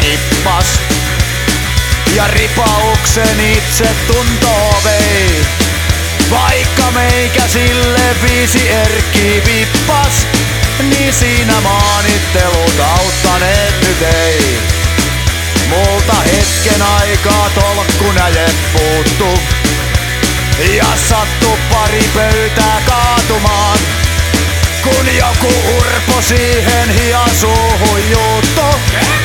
pari muut kuppilastas kippas. Ja ripauksen itse tuntoo vei. Vaikka meikä sille viisi erkki vippas, niin siinä maanittelut auttaneet nyt ei. Multa hetken aikaa tolkku näje puuttu. Ja sattu pari pöytää kaatumaan. Kun joku urpo siihen hiasuuhun juutto. Ei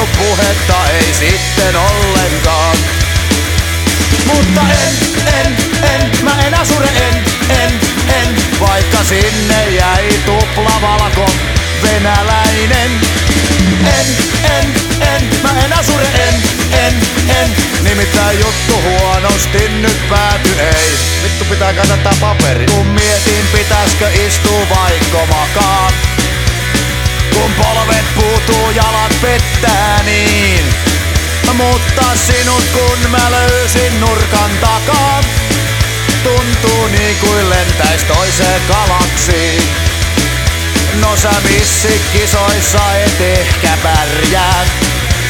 tajunnut puhetta, ei sitten ollenkaan. Mutta en, en, en, mä en asure, en, en, en. Vaikka sinne jäi tupla valko venäläinen. En, en, en, mä en asure, en, en, en. Nimittäin juttu huonosti nyt pääty ei. Vittu pitää kannattaa paperi. Kun mietin pitäiskö istua vaikka makaa. Kun polvet puutuu jalat pettää niin. Mutta sinut kun mä löysin nurkan takaa Tuntuu niin kuin lentäis toiseen galaksiin No sä kisoissa et ehkä pärjää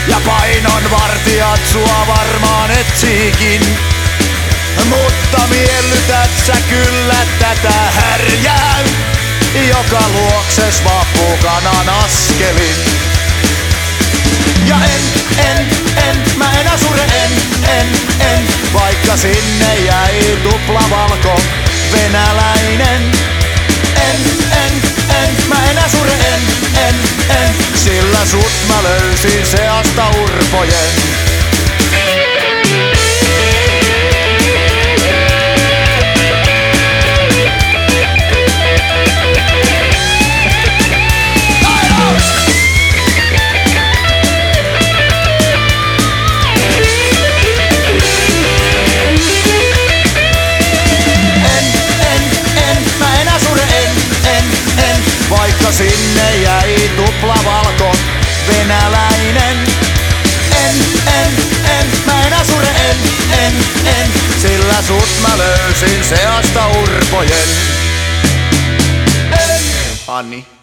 Ja painon vartijat sua varmaan etsiikin Mutta miellytät sä kyllä tätä härjää Joka luokses vappuu venäläinen. En, en, en, mä en asure, en, en, en. Sillä sut mä löysin seasta urpojen sinne jäi tupla valko venäläinen En, en, en, mä en asure, en, en, en Sillä sut mä löysin seasta urpojen En. Anni.